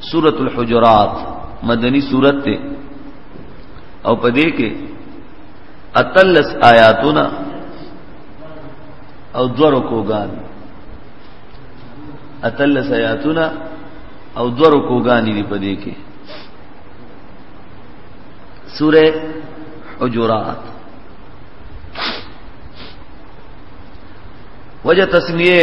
سورت الحجرات مدنی سورت تے او پا دے کے اتلس آیاتونا او دو رکوگان اتلس آیاتونا او دو رکوگانی دی پا دے کے سور حجرات وجہ تسمیه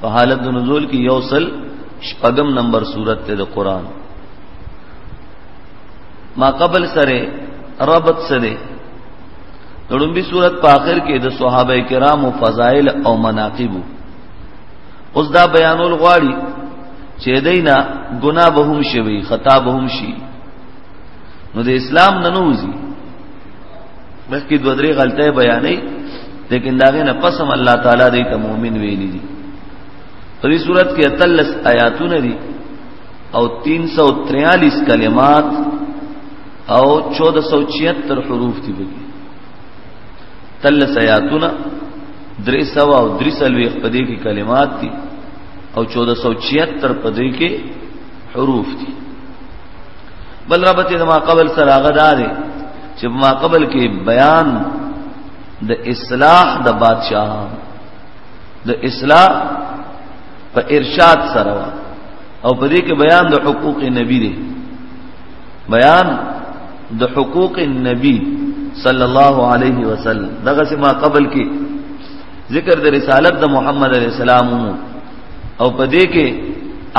په حالت د نزول کې یو سل شپږم نمبر صورت ته د قران ما قبل سره ربط سره لړمبي صورت په آخر کې د صحابه کرامو فضایل او مناقب اوس دا بیانول غواړي چې دینا ګنا به هم شي خطا به هم شي نو د اسلام ننوزي بس کی دو درې غلطه بیانې لیکن داغه نه پسم الله تعالی دې ته مؤمن ویلي دي په دې صورت کې اتلس آیاتونه دي او 343 کلمات او 1476 حروف دي بګي تلس آیاتونه درې سو او درې سلوي په دې کې کلمات دي او 1476 په دې کې حروف دي بل ربط د ما قبل سره هغه دار چې ما قبل کې بیان د اصلاح د بادشاہ د اصلاح په ارشاد سره او په دې کې بیان د حقوق نبی دی بیان د حقوق النبی صلی الله علیه وسلم دغه ما قبل کې ذکر د رسالت د محمد علی السلام او په دې کې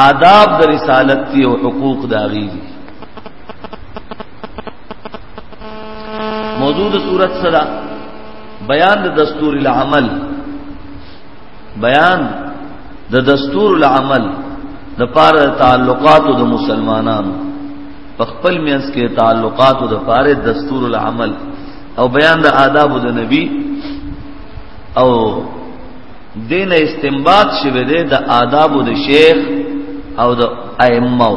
آداب د رسالت دی او حقوق د اغي دي موضوع د صورت سره بیان د دستور العمل بیان د دستور العمل د پاره تعلقات د مسلمانانو په خپل میانس کې تعلقات د پاره دستور العمل او بیان د آداب د نبی او دین استنباط شوه دی د آداب د شیخ او د ائمه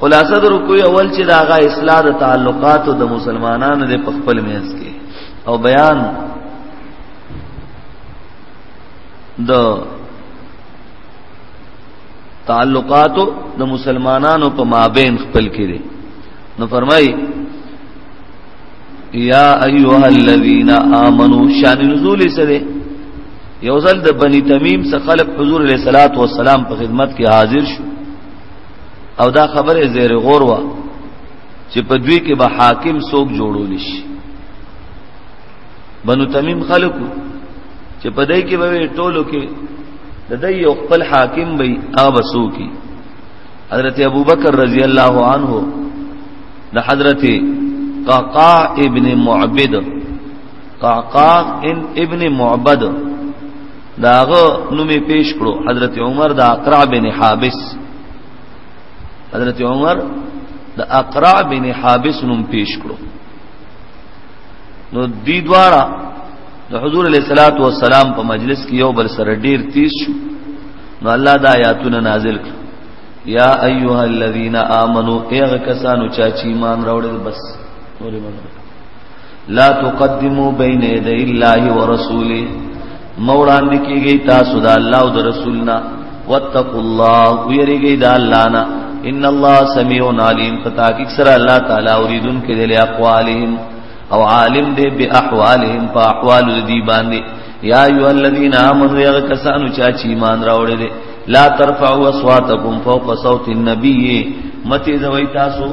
خلاصه درو کوی اول چې دا غا اصلاح د تعلقات د مسلمانانو د خپل مینس کې او بیان د تعلقات د مسلمانانو په مابین خپل کې دي نو فرمایي یا ایها الذین آمنو شان نزول سره یو ځل د بنی تمیم څخه خلق حضور علیہ الصلات والسلام په خدمت کې حاضر شو او دا خبره زیر غور وا چې په دوی کې به حاکم څوک جوړول شي بنو تمیم خلقو چې په دای کې به ټولو کې د دې یو خپل حاکم به آبسو کی حضرت ابوبکر رضی الله عنه د حضرت قعقاع ابن معبد قعقاع ابن معبد داغه نومي پیش کړو حضرت عمر د اقرع بن حابس حضرت عمر د اقرع بن حابس نوم پیش کړو نو دی دواړه د حضور علیہ الصلات والسلام په مجلس کې یو بل سره ډیر تیز شو نو الله دا آیاتونه نازل کړ یا ایها الذین آمنو ایغه کسانو چا چې ایمان راوړل بس نور ایمان لا تقدمو بین یدی الله ورسوله مولاند کیږي تاسو د الله او د رسولنا واتقوا الله ویریږي د الله نه ان الله سمیع علیم پتا کی سره الله تعالی اوریدون کې د اقوالهم او عالم دې به احوالهم په احوال دې باندې یا ایو الذین آمنو یا کسانو چا چې ایمان راوړل لا ترفعوا اصواتکم فوق صوت النبی متی زوی تاسو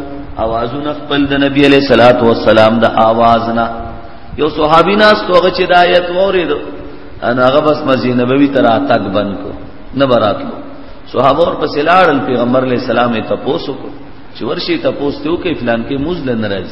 اوازونه خپل د نبی علیہ الصلات والسلام د आवाज نه یو صحابی ناس توغه چې د آیت اورید انا هغه بس مسجد نبوی تر اتاک بند کو نه براتلو صحابه ور پسې لاړل پیغمبر علیہ السلام ته پوسو کو چې ورشي ته پوسټو کې فلان کې مزل ناراض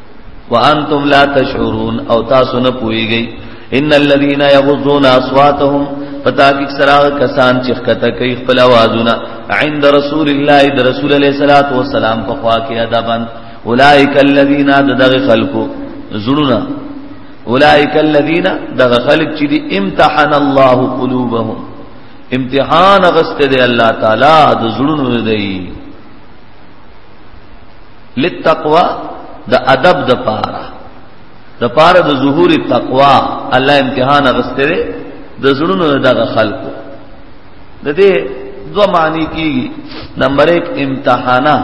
وانتم لا تشعرون او تاسو نه پويږئ ان الذين يغضون اصواتهم پتا کی سرا کسان چې خطه کوي خپل आवाजونه عند رسول الله د رسول الله صلوات و سلام په خوا کې ادبن اولائک الذين دغه خلقو زړونه اولائک الذين دغه خلق چې دي امتحان الله قلوبهم امتحان غست دی الله تعالی د زړونو دی لتقوا د ادب د پاره د پاره د ظهور تقوا الله امتحان غستره د زړونو دغه خلکو د دې دو معنی کیږي نمبر 1 امتحانا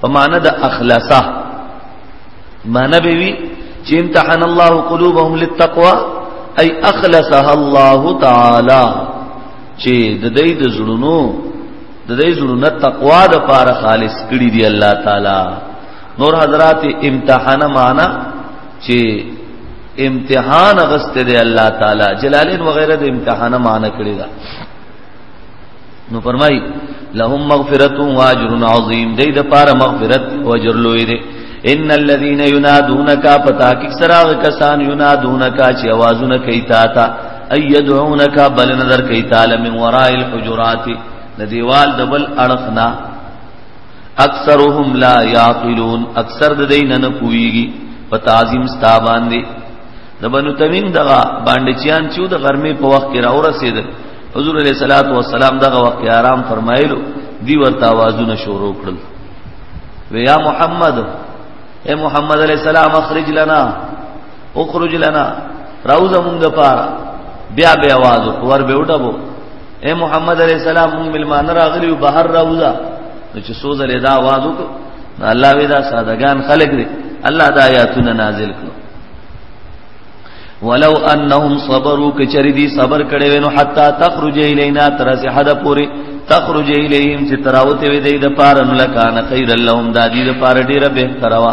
په معنی د اخلاصا معنی به وی چې امتحان الله قلوبهم للتقوا اي اخلصها الله تعالی چې د دې د زړونو د دې زړه تقوا د پاره خالص کړی دی الله تعالی نور حضرات امتحان معنا چې امتحان غست دی الله تعالی جلالین وغیرہ د امتحان معنا کړی دا نو فرمای لهم مغفرت و اجر عظیم دې د پاره مغفرت او اجر لوی دی ان الذين ينادونك فتاك سراغ کسان ينادونك چې आवाजونه کوي تا ته ايدعونك بل نظر کوي تعالی من وراء الحجرات د دیوال دبل اړخنا اکثرهم لا يعقلون اکثر د دین نه پويږي په تعظیم ستا باندې د بنو تمیم دغه باندې چیان چې د غرمې په وخت کې راو رسید حضور علیہ الصلات والسلام دغه وخت آرام فرمایلو دی ورته आवाजونه شروع کړل ویا محمد اے محمد علیہ السلام اخرج لنا اخرج لنا راوز مونږ د پاره بیا به आवाज ور به وډبو اے محمد علیہ السلام مونږ ملمان راغلیو بهر راوزا نو چې سوز له دا आवाज وکړو نو الله ودا سادهګان خلق دي الله دا آیاتونه نازل کړو ولو انهم صبروا کچری دی صبر کړي ونو حتا تخرج الینا تر سه حد پوری تخرج الیهم چې تراوته وي د پاره نو لکان خیر اللهم دادی د پاره ډیره به تروا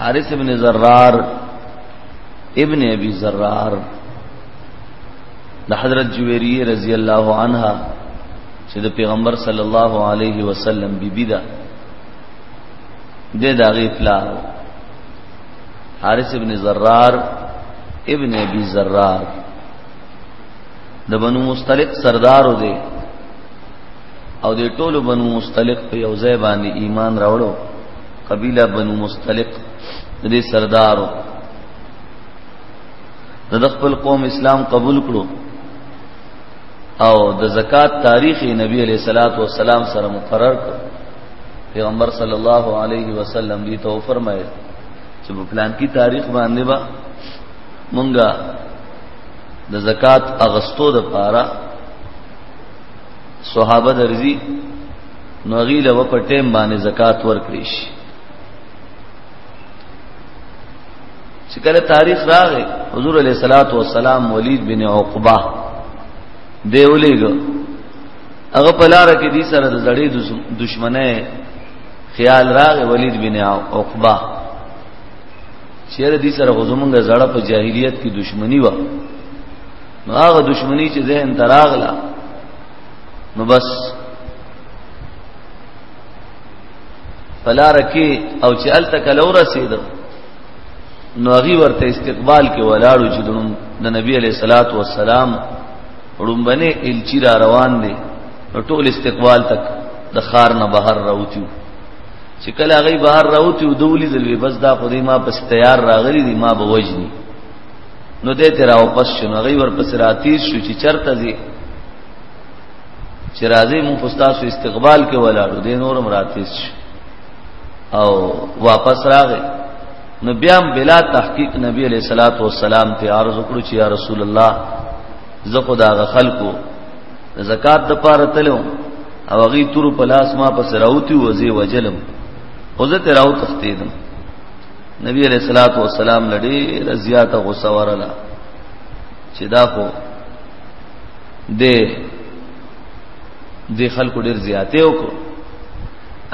حارث ابن زرار ابن ابي زرار د حضرت جويري رضی الله عنها چې د پیغمبر صلی الله علیه وسلم بیبی ده د داغه پلار حارث ابن زرار ابن ابي زرار د بنو مستلق سردارو دی او د ټولو بنو مستلق په یو ځای باندې ایمان راوړو قبیله بنو مستلق د دې سردارو د خپل قوم اسلام قبول کړو او د زکات تاریخ نبی علیہ الصلات والسلام سره مقرر کړ پیغمبر صلی الله علیه وسلم دی ته فرمایي چې په پلان کې تاریخ باندې با مونږه د زکات اغستو د پاره صحابه درځي نو غیله و په ټیم باندې زکات ورکړي شي چې کله تاریخ راغی حضور علیہ الصلات والسلام ولید بن عقبہ دیولېګ هغه په لار کې دي سره د زړې دشمنه خیال راغی ولید بن عقبہ چیرې دي سره غزمونګه زړه په جاهلیت کې دشمنی و نو هغه دشمنی چې ذهن تراغلا نو بس فلار کې او چې ال تک لو رسید نو هغه ورته استقبال کې ولاړو چې د نبی علیہ الصلات والسلام رومبنه الچی را روان دي نو ټول استقبال تک د خار نه بهر راوتیو چې کله هغه بهر راوتیو دولی ځلوي بس دا خو دې ما پس تیار راغلي دي ما بوجني نو دې تر او پس شنو غي ور پس راتیز شو چې چرته زی چې راځي مون پستاسو استقبال کې ولاړو دې نورم راتیز شو او واپس راغی نو بیا بلا تحقیق نبی علیہ الصلات والسلام ته عرض وکړو چې یا رسول الله زه خدا غ خلکو زکات د پاره تلو او غي تور پلاس ما پس راوتی وځي وجلم او زه ته راو تختیدم نبی علیہ الصلات والسلام لړي رضیات غوسه ورلا چې دا خو د د خلکو ډیر زیاته وکړو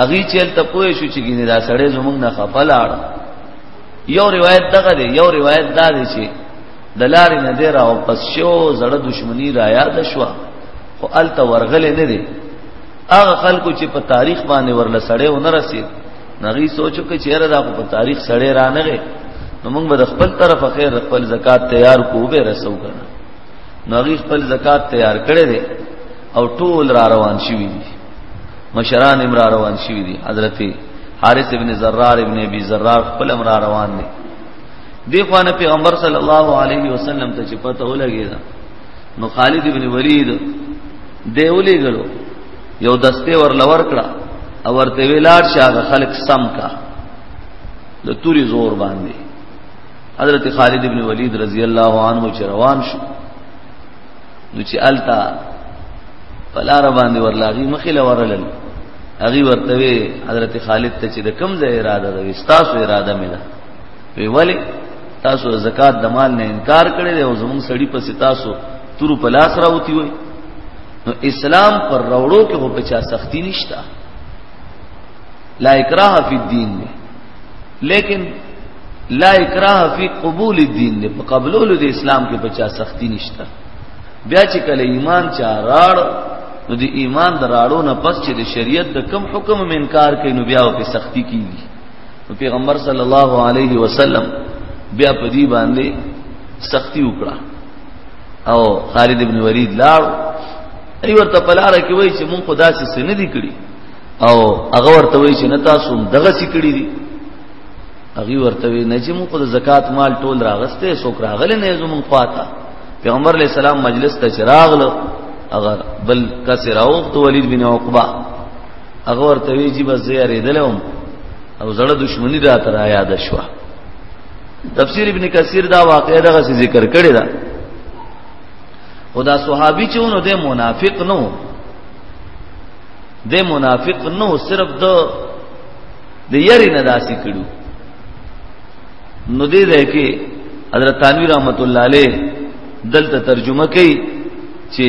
اغي چیل ته پوه شو چې ګینه دا سړی زمونږ نه خپلاړ یو روایت دغه دی یو روایت دا دی چې د لارې نه دی راو پس شو زړه دشمنی را یاد شو خو الته ورغلې نه دی هغه خلکو چې په تاریخ باندې ورله سړی و نه رسید نغی سوچو کې چیرې دا په تاریخ سړې را نه غي نو موږ به خپل طرف خیر خپل زکات تیار کو به رسو کنه نغی خپل زکات تیار کړي دي او ټول را روان شي دي مشران امر روان شي دي حضرت حارث ابن زرار ابن ابي زرار خپل امر روان دي دی خوانه پیغمبر صلی الله علیه وسلم ته چې پته ولګی دا نو خالد ابن ولید دی ولې غلو یو دسته ور لور کړه او ورته ویلار شاه خلق سم کا د توري زور باندې حضرت خالد ابن ولید رضی الله عنه چې روان شو نو چې التا پلار باندې ورلاغي مخې لورلل هغه ورته وی حضرت خالد ته چې د کم ځای اراده ده وستاسو اراده مې ده وی ولی تاسو زکات د مال نه انکار کړی او زموږ سړی په تاسو تورو په لاس راوتی وي نو اسلام پر روړو کې هو بچا سختی نشتا لا اکراه فی الدین دی لیکن لا اکراه فی قبول الدین دی په قبولولو د اسلام کې بچا سختی نشتا بیا چې کله ایمان چا راړ نو د ایمان د راړو نه پس چې د شریعت د کم حکم من انکار کوي نو بیا په سختی کیږي نو پیغمبر صلی الله علیه وسلم بیا په دې باندې سختی وکړه او خالد ابن ولید لاړ ای ورته پلار کې وای چې مونږ خدا سي سن دي کړی او هغه ورته وای چې نه تاسو دغه سي کړی دي هغه ورته وای نه چې مونږ د زکات مال ټول راغسته سو راغله نه زمون خواته پیغمبر علی السلام مجلس ته چراغ له هغه بل کسر او تو ولید بن عقبہ هغه ورته وی چې بس زه یې ریدلم او زړه دښمنی را تر یاد شوه تفسیر ابن کثیر دا واقعه دغه ذکر کړی دا خدا صحابي چې ونه د منافق نو د منافق نو صرف د د یری نه داسي کړو نو دې ده کې حضرت تنویر رحمت الله علیه دلته ترجمه کوي چې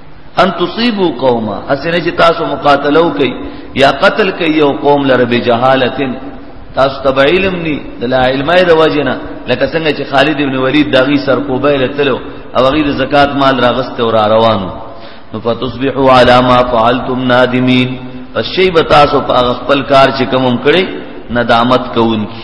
ان تصيبو قوما اسنه چې تاسو مقاتلو کوي یا قتل کوي یو قوم لره به جهالتن تاسو تب علم ني د لا علمه د وجنه لکه څنګه چې خالد ابن ولید داغي سر کوبه لتلو او غیر زکات مال راغست او را روانو نو فتصبحوا على ما فعلتم نادمين پس شی بتاسو په خپل کار چې کوم کړي ندامت کوونکی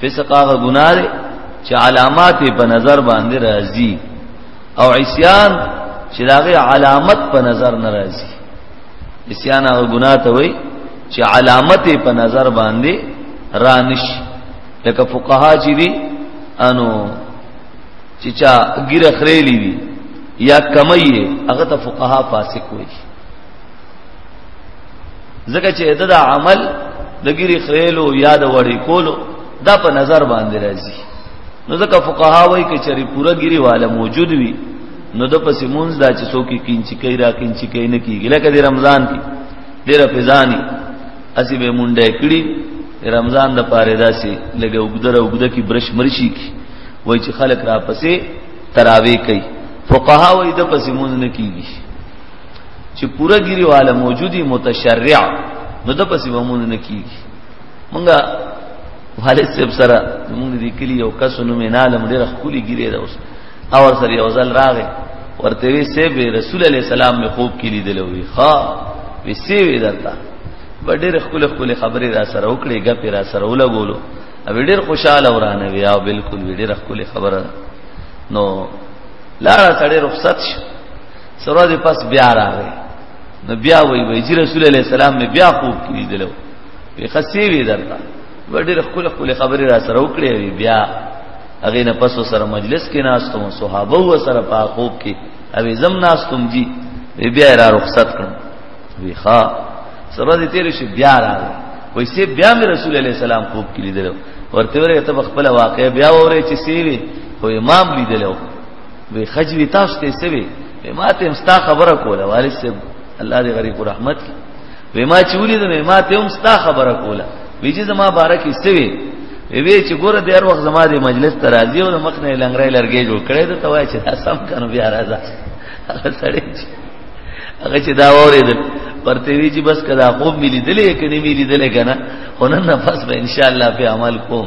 فسق هغه ګناه دی چې علامات په نظر باندې راځي او عصيان چې داغه علامت په نظر نه راځي عصيان هغه ګناه ته وایي چې علامت په نظر باندې رانش لکه فقها چې دي انو چې چا ګیره خریلی وي یا کمی هغه ته فقها فاسق وایي ځکه چې دا عمل د ګری خېلو یا د وړي کولو دا په نظر باندې راځي نو ځکه فقها وایي چې چری پورا ګری والا موجود وي نو د پسې مونږ دا چې څوک کینچی کوي را کینچی کوي نه کیږي لکه د رمضان کې ډېر فزانی اسی به مونډه کړی رمضان د پاره داسي لګه وګدره وګده کی برش مرشي کی وای چې خلک را پسې تراوی کوي فقها وای د پسې مونږ نه کیږي چې پوره ګيري والا موجودي متشرع نو د پسې ومون نه کیږي مونږه والد صاحب سره مونږ دې کلی یو کس نو مې نالم ډېر خولي ګيري دا اوس او سره یو ځل راغې ورته وی سیب رسول الله سلام می خوب کې لیدل وی ها وی سیب درته ډېر خپل خپل خبرې را سره وکړې غپې را سره ولګولو او ډېر خوشاله ورانه وی او بالکل ډېر خپل خبره نو لاړه سړی رخصت شو سره دې پس بیا راغی نو بیا وی وی چې رسول الله سلام می بیا خوب کې لیدلو په خسي وی درته وړي خپل خپل خبرې را سره وکړې وی بیا هغه نه پس سره مجلس کې ناستم صحابه و سره په خوب کې او زم ناستم جی وی بیا را رخصت کړم وی ښا سره دې تیر شي بیا راغی وی سي بیا می رسول الله سلام خوب کې لیدلو ورته ورته خپل واقع بیا وره چې سی وی خو امام لیدلو وی خجوی تاسو ته سوي ما ته مستا خبره کوله والد صاحب الله دې غریب رحمت کی وی ما چولی د ما ته مستا خبره کوله وی چې زما بارکی سوي وی چې ګور دې هر وخت زما دې مجلس ته راځي او مخ نه لنګرې لرګې جوړ کړې ته توای چې تاسو هم کنو بیا راځه هغه سړی هغه چې دا وریدل پرته وی چې بس کدا خوب ملي دلې کني ملي دلې کنه هنن نفس به ان شاء الله په عمل کوم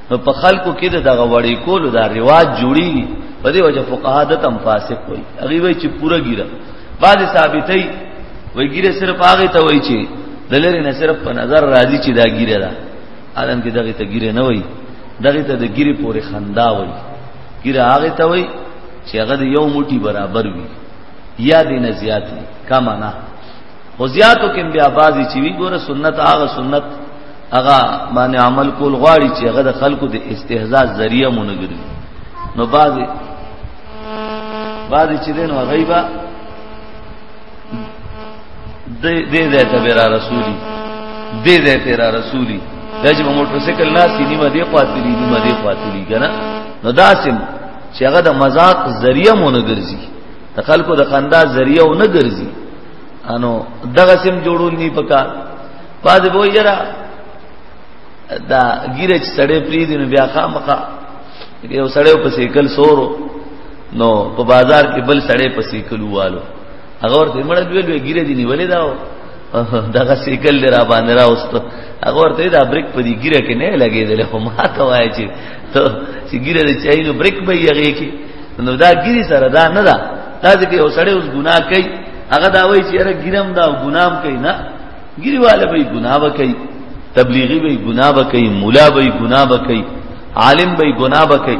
نو په خلکو کې دغه وړي کولو دا رواج جوړي په دې وجه فقها د تم فاسق وي هغه وی چې پوره ګیره بعد ثابتې وی ګیره صرف هغه ته وی چې دلری نه صرف په نظر راځي چې دا ګیره ده عالم کې دغه ته ګیره نه وي دغه ته د ګیره پورې خندا وي ګیره هغه ته وي چې هغه د یو موټي برابر وي یا دې نه زیات وي کما نه خو زیاتو کې بیا بازي چې وی ګوره سنت هغه سنت هغه باندې عمل کول غواړي چې هغه د خلکو د استهزاء ذریعہ مونږ ګرځي نو بعض بعض چې دین او غیبا دې دې دې ته را رسولي دې دې ته را رسولي دجې موټر سایکل ناسي نیمه دې قاتلی نیمه دې قاتلی کنه نو داسم چې هغه د مزاق ذریعہ مونږ ګرځي د خلکو د خندا ذریعہ ونه ګرځي انو دغه سم جوړول نه پکا بعد به یرا دا ګیرچ سړې پری دین بیا خامخه یو سړې په سیکل سورو نو په بازار کې بل سړې په سیکل والو هغه ورته مړ دی ویل ګیره دی نیولې داو دغه سیکل را باندې راوست هغه ورته دا بریک په دې ګیره کې نه لګېدل خو ما ته وایي چې ته چې ګیره دې چای نو بریک به یې هغه کې نو دا ګیری سره دا نه دا دا چې یو سړی اوس ګناه کوي هغه دا وایي چې یاره ګیرم دا ګنام کوي نه ګریواله به ګناه وکي تبلیغي به ګناه وکي مولا به ګناه وکي عالم به ګناه وکي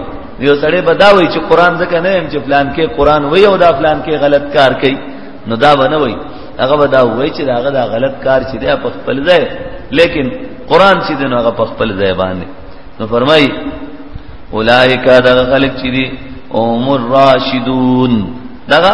یو سړی بداوي چې قران ځکه نه هم چې پلان کې قران وای او دا پلان کې غلط کار کوي نو دا ونه وای هغه به دا وای چې هغه دا غلط کار چې دی په خپل ځای لیکن قران چې دی هغه په خپل ځای باندې نو فرمای اولائک دا خلق چې دی عمر راشدون دا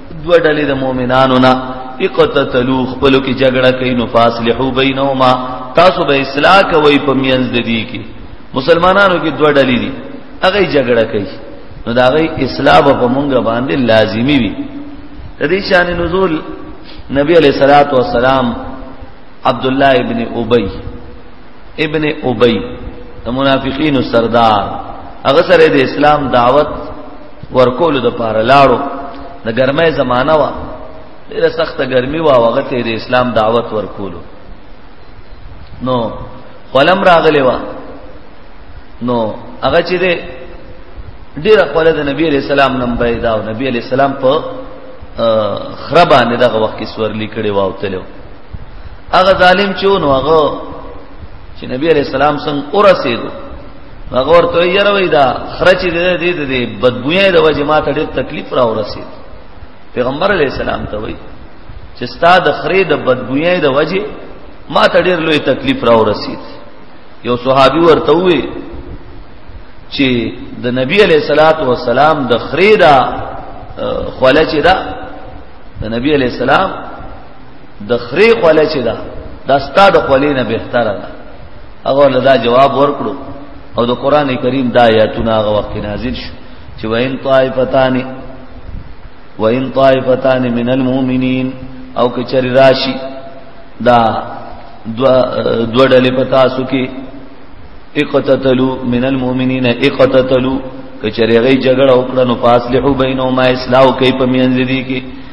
دوه ډلې د مؤمنانو نه اقتتلو خپل کې جګړه کوي نو فاصلحو بینهما تاسو به اصلاح کوي په میانځ د دې کې مسلمانانو کې دوه ډلې دي هغه جګړه کوي نو دا غي اصلاح په مونږ باندې لازمی وي د دې شان نزول نبی علیہ الصلوۃ والسلام عبد الله ابن ابی ابن ابي د منافقین سردار هغه سره د اسلام دعوت ورکول د پاره لاړو د ګرمه زمانہ وا ډیره سخته ګرمي وا هغه ته د اسلام دعوت ورکول نو قلم راغلی وا نو هغه چې ډیره قوله د نبی علیہ السلام نن پیدا او نبی علیہ السلام په خربانه دغه وخت کې سورلی کړي واو تلو هغه ظالم چې ونه هغه چې نبی علی السلام څنګه اورسېدو هغه ورته یې روي دا خرچ دې دې دې بدبوې د وجه ما ته ډېر تکلیف را ورسېد پیغمبر علی السلام ته وایي چې ستا د خرې د بدبوې د وجه ما ته ډېر لوی تکلیف را ورسېد یو صحابي ورته وایي چې د نبی علی صلوات و سلام د خرې دا خلچ دا د نبی علی السلام د خري خولې چې دا د استاد خولې نه بهتره ده هغه له دا جواب ورکړو او د قران کریم دا آیاتونه هغه وخت نازل شو چې وین طائفتان وین طائفتان من المؤمنین او کچری راشی دا دو ډلې پتا سو کې اقتتلوا من المؤمنین اقتتلوا کچری غي جګړه وکړه نو فاصلحوا بینهما اصلاح کوي په میانځ دي کې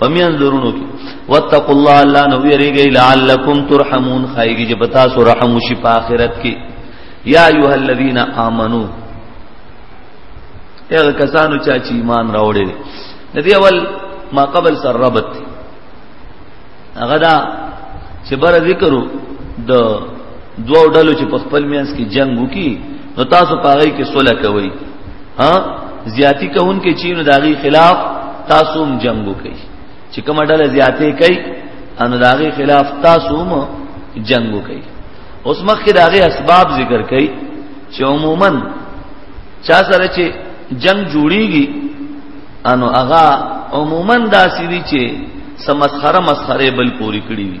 پمیان ضرورو کی واتقوا الله الله نو یریږي لعلکم ترحمون خایږي چې پتا سو رحم وشي په آخرت کې یا ایه الذین آمنو هغه کسانو چې چې ایمان راوړي د دې اول ما قبل سر ربط هغه دا چې بر ذکرو د دوه ډلو چې په خپل میانس کې جنگ وکي نو تاسو پاره کې صلح کوي ها زیاتی کوون کې چین داغي خلاف تاسو هم جنگ وکړي چې کومه ډله زیاتې کوي ان داغي خلاف تاسو هم جنگ وکړي اوس مخکې داغي اسباب ذکر کړي چې عموما چا سره چې جنگ جوړیږي انو هغه عموما داسې دي چې سمسخره مسخره بل پوری کړی وي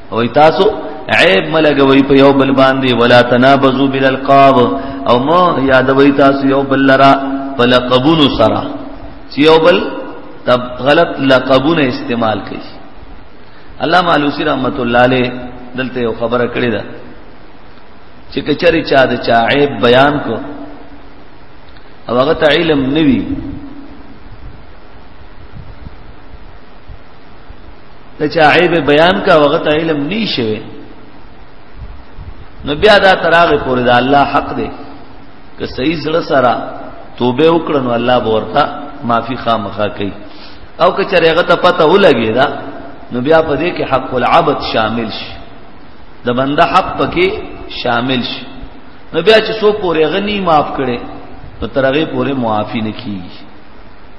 او تاسو عیب ملګوي په یو بل باندې ولا تنابزو بالالقاب او ما یادوي تاسو یو بل لرا په لقبونو سره چې یو بل تب غلط لقبونه استعمال کوي علامه علوسی رحمت الله علیه دلته یو خبره کړې ده چې کچري چا د چا عیب بیان کو او هغه علم نوي ته چا عیب بیان کا وغت علم نی شوه نو بیا دا تراغ پورې دا الله حق دی که صحیح زړه سره توبه وکړه نو الله به ورته معافي خامخا کوي او که چېرې هغه ته پته ولګي دا نو بیا په دې کې حق العبد شامل شي د بنده حق پکې شامل شي نو بیا چې سو پورې غني معاف کړي نو ترغه پورې معافي نه کیږي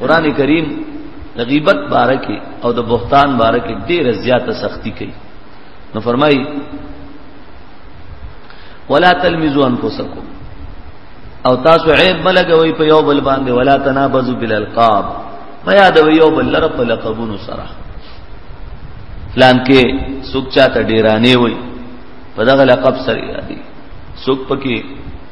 قران کریم د غیبت بارکه او د بهتان بارکه ډیره زیاته سختی کوي نو فرمای ولا تلمزوا انفسکم او تاسو عیب ملګوي په یو بل باندې ولا تنابزوا بالالقاب ما یادوي یو بل لره په لقبونو سره پلان کې سوک چاته ډیرانه وي په دغه لقب سره یادي سوک پکې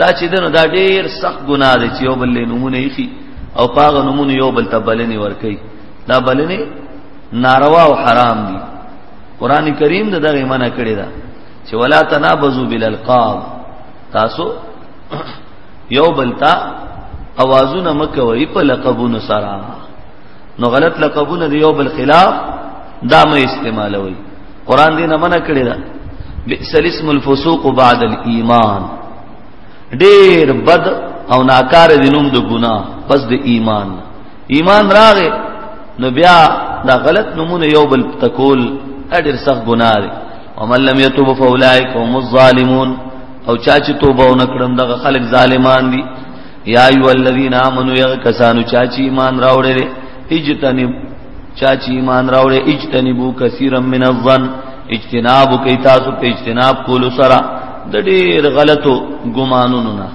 دا چې دنو دا ډیر سخت ګناه دی چې یو بل نمونه یخي او پاغه نمونه یو بل ته بلنې ور کوي دا بلنې ناروا او حرام دي قران کریم دا دغه منع کړی دا چې ولا تنابزوا بالالقاب تاسو یو بل ته اوازونه مکوي په لقبونو سره نو غلط لقبونه دی یو بل خلاف دا مې استعمالوي قران دې نه منع کړی دا بئس الاسم الفسوق بعد الايمان ډېر بد او ناکار دي نوم د ګناه پس د ایمان ایمان راغې نو بیا دا غلط نمونه یو بل تکول اډر سخت ګناه دی ومن لم يتوب فاولئک هم الظالمون او چا چې توبه ونکړم دغه خلک ظالمان دي یا ایو الذین آمنو یغ کسانو چاچی ایمان راوړی دی اجتنب چاچی ایمان راوړی اجتنبو کثیرا من الظن اجتناب کوي تاسو په اجتناب کولو سره د ډیر غلطو ګمانونو نه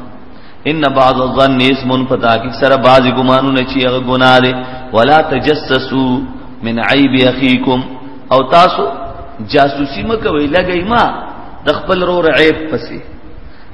ان بعض الظن اسم فتاک سره بعض ګمانونه چې هغه ګناه دي ولا تجسسوا من عیب اخیکم او تاسو جاسوسی مکوئ لګئ ما د خپل رور عیب پسې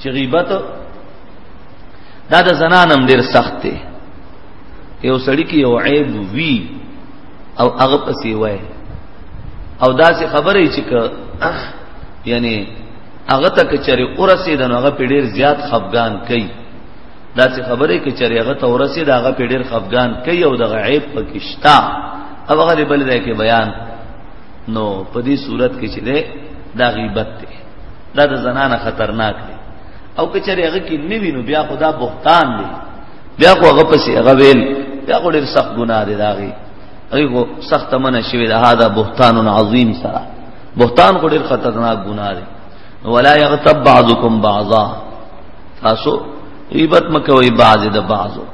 چې غیبت دا د زنانم ډیر سخت دی یو سړی کې یو عیب وی او هغه پسې وای او دا څه خبره چې ک یعنی هغه ته کچره اورسه د هغه په ډیر زیات خفغان کوي دا څه خبره کې چې هغه ته اورسه دا هغه په ډیر خفغان کوي او د عیب پکشتا او هغه بل ځای کې بیان نو په دې صورت کې چې ده دا غیبت ده دا د زنانه خطرناک دی او کچره هغه کې نیوی نو بیا خدا بهتان دی بیا خو هغه پسې هغه ویل بیا خو ډیر سخت ګناه دی داغي هغه خو سخت منه شوی دا هاذا بهتان عظیم سره بهتان خو ډیر خطرناک ګناه دی ولا یغتب بعضکم بعضا تاسو غیبت مکوئ بعض د بعضو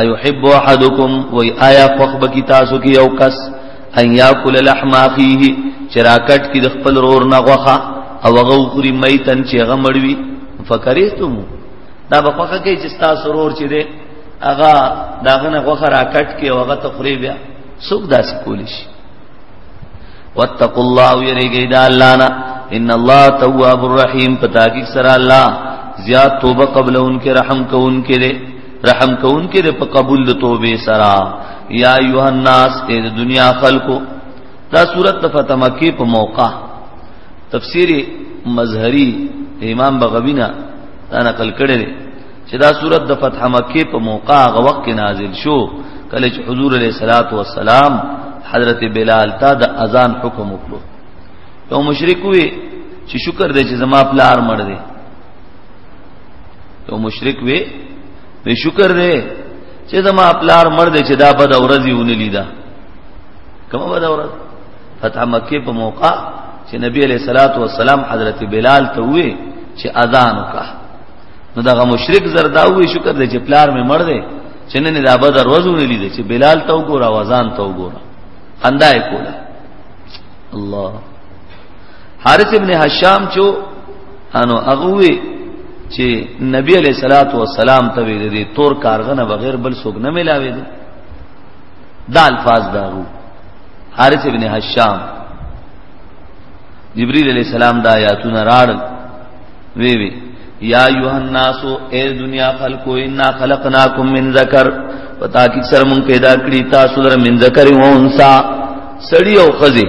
ايحب احدكم وي آیا خوخ بکی تاسو کې یو کس ان یاکل لحم اخیه چراکټ کې د خپل رور نه غوخه او هغه خوري میتن چې هغه مړوي فکرتم دا په خوخه کې چې تاسو رور چې دی هغه داغه نه غوخه راکټ کې او هغه تخری بیا سوق داس کولی شي واتقوا الله ويرګي دا الله نه ان الله تواب الرحیم پتا کې سره الله زیاد توبه قبل ان کې رحم کو ان کې رحم کون کې د په قبول د توبه سرا یا ایها الناس اے د دنیا خلقو دا صورت د فتح مکی په موقع تفسیر مظهری امام بغوینا دا نقل کړی دی چې دا صورت د فتح مکی په موقع هغه وخت کې نازل شو کله چې حضور علیه الصلاۃ والسلام حضرت بلال ته د اذان حکم وکړو یو مشرک وی چې شکر دې چې زما پلار مړ دی یو مشرک وی وی شکر دی چې زما پلار مړ دی چې دا بد ورځ یې ونلی دا کومه بد ورځ فتح مکه په موقع چې نبی علیہ الصلوۃ والسلام حضرت بلال ته وی چې اذان وکړه نو دا مشرک زردا وی شکر دی چې پلار مې مړ دی چې نن دا بد ورځ ونلی دی چې بلال ته وګوره او اذان ته وګوره اندای کوله الله حارث ابن هشام چې انو هغه وی چې نبی علیہ الصلات والسلام ته وی دي تور کارغنه بغیر بل څوک نه ملاوي دي دا الفاظ دا وو حارث ابن هشام جبريل عليه السلام دا آیاتونه راړ وی وی یا ایها الناس اے دنیا خلقو انا خلقناکم من ذکر پتا کی سر مون پیدا کړی تاسو در من ذکر و انسا سړی او خزی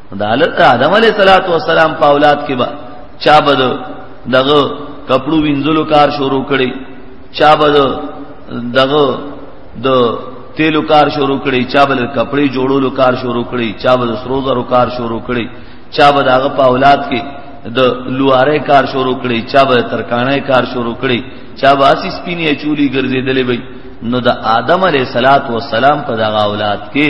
دا حالت آدم علیہ الصلوۃ والسلام په اولاد کې با چا بده دغه کپړو وینځلو کار شروع کړي چا بده دغه د تیلو کار شروع کړي چا بل کپڑے جوړولو کار شروع کړي چا بل سروزرو کار شروع کړي چا بل هغه په اولاد کې د لواره کار شروع کړي چا بل ترکانه کار شروع کړي چا باسی سپینی چولی ګرځیدلې وي نو د آدم علیه الصلاۃ والسلام په دغه اولاد کې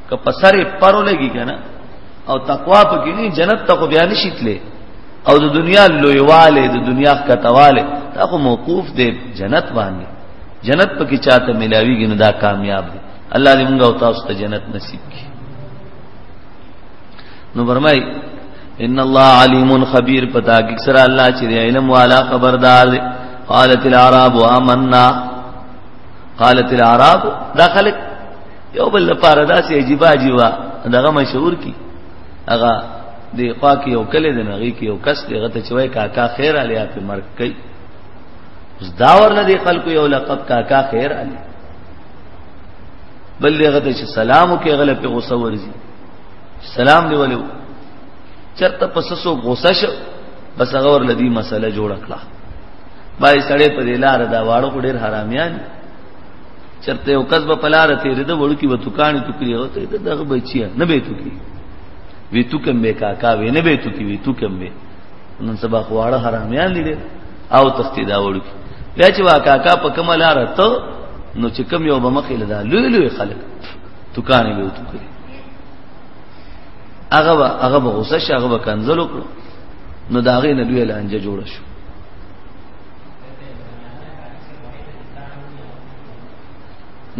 که په سر پرو لګي کنه او تقوا په کې نه جنت ته خو بیا نشیتلې او د دنیا لویواله د دنیا کتواله دا خو موقوف دی جنت باندې جنت په کې چاته ملاویږي نه دا کامیاب دی الله دې موږ او تاسو ته جنت نصیب کړي نو برمای ان الله علیم خبیر پتا کې سره الله چې علم والا خبردار دی قالت العرب آمنا قالت العرب داخلك یو بل لپاره داسې عجیب عجیب دغه مشهور کی هغه د خوا کې یو کله د نغې کې یو کس دی غته چوي کاکا خیر علیا په مرګ کوي اوس دا ورنه دی خلکو یو لقب کاکا خیر علی بل دی غته چې سلام کې غله په غوسه ورزي سلام دی ولیو چرته پسسو غوسه شو بس هغه ور لدی مسله جوړ کړه بای سړې په دې لار دا واړو ډېر حرامیان چرته یو کس په پلار ته رده وړو کې وته کانی تو کړی او ته دغه بچیا نه به تو کی وی تو کم به کاکا وی نه به تو کی وی تو کم به نن سبا خواړه حرامیان دي او تختی دا وړو کې بیا چې وا کاکا په کومه لار ته نو چې کم یو بمخې لدا لوی لوی خلک تو کانی به تو کړی هغه هغه غوسه شي هغه کنزل وکړو نو داغه نه لوی لانجه جوړ شو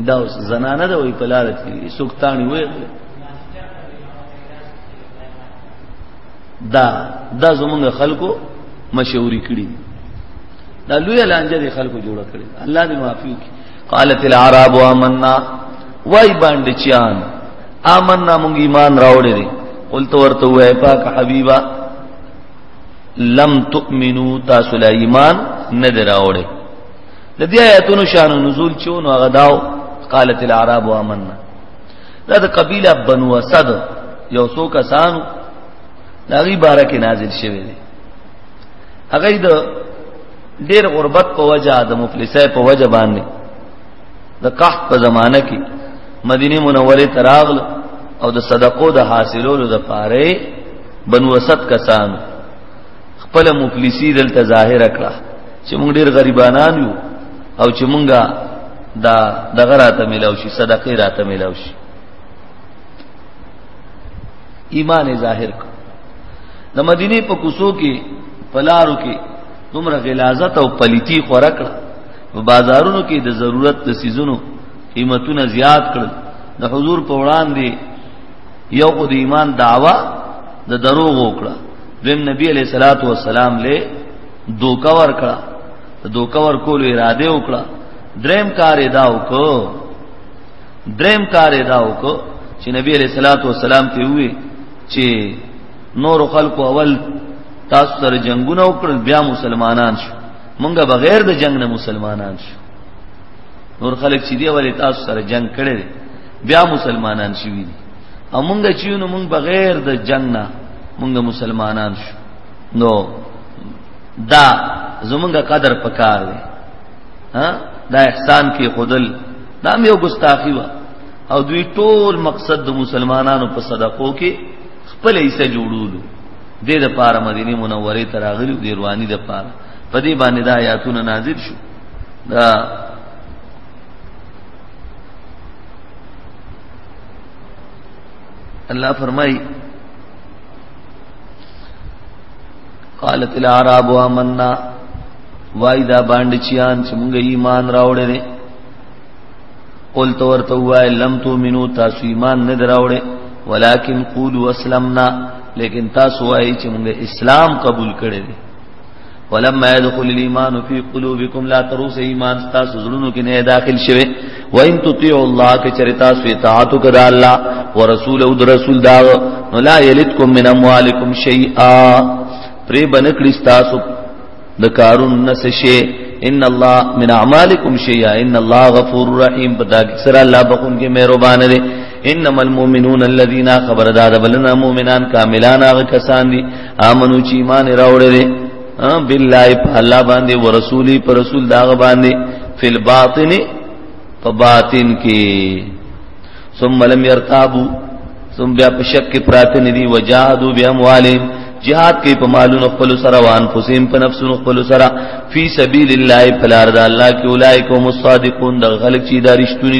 دا اوس زنانه ده وی په لار تیری سوکتانی وی دا دا زمونږ خلکو مشوري کړی دا لوی لانجه دي خلکو جوړ کړی الله دې معافي وکړي قالت العرب آمنا وای باندې چان آمنا مونږ ایمان راوړې دي قلت ورته وای پاک حبیبا لم تؤمنو تاسو لا ایمان نه دراوړې د دې آیاتونو شان نزول چې نو هغه داو قالت العرب آمنا دا د قبيله بنو اسد یو څو کسانو داغي بارکه نازل شوه دي هغه د ډېر غربت په وجه د مفلسه په وجه باندې د قحط په زمانه کې مدینه منوره تراغل او د صدقو د حاصلولو د پاره بنو اسد کسانو خپل مفلسی دلته ظاهر کړه چې موږ ډیر غریبانان یو او چې مونږه دا دغه راته ملاو شي صدقه راته ملاو شي ایمان ظاهر کړ د مدینه په کوسو کې پلارو کې دومره غلاظت او پلیتی خوره کړ په بازارونو کې د ضرورت د سيزونو قیمتونه زیات کړ د حضور په وړاندې یو خو د ایمان دعوا د دروغ وکړه دیم نبی علیہ الصلات والسلام له دوکا ور کړه دوکا ور کول اراده وکړه دریم کار ادا وکړو دریم کار ادا وکړو چې نبی علیہ الصلات والسلام ته وی چې نور خلق اول تاسو سره جنگونه وکړل بیا مسلمانان شو مونږه بغیر د جنگ نه مسلمانان شو نور خلک چې دی ولې تاسو سره جنگ کړي بیا مسلمانان شوی دي او مونږ چې نو مونږ بغیر د جنگ نه مونږ مسلمانان شو نو دا زمونږه قدر پکار دی ها دا احسان کې خودل دا مې یو ګستاخی و او دوی ټول مقصد د مسلمانانو په صدقو کې خپل ایسه جوړولو د دې لپاره مدینه منوره ته راغلي د رواني لپاره په دې باندې دا آیاتونه نازل شو دا الله فرمای قالت العرب آمنا وای دا باندې چیان چې موږ ایمان راوړې دي قل تو ورته وای لم تؤمنو تاسو ایمان نه دراوړې ولکن قولوا اسلمنا لیکن تاسو وای چې موږ اسلام قبول کړی دی ولما يدخل الايمان في قلوبكم لا تروس ایمان تاسو زړونو کې نه داخل شوه وان تطيعوا الله كچرتا سو اطاعت کړه الله ورسول او رسول دا نو لا يلتكم من اموالكم شيئا پری بنکړی تاسو د کارون نس شي ان الله من اعمالكم شيئا ان الله غفور رحيم پتا کې سره الله بخون کې مهربان دی انما المؤمنون الذين خبر داد بلنا مؤمنان کاملان هغه کسان دي امنو چې ایمان راوړل دي بالله په الله باندې او رسولي پر رسول داغه باندې فل باطن په باطن کې ثم لم يرتابوا ثم بیا په شک کې پراته ندي وجاهدوا باموالهم جهاد کې په مالونو خپل سره وان فسیم په نفسونو خپل سره فی سبیل الله فلارد الله کې اولایکم الصادقون د غلق چی دارشتونی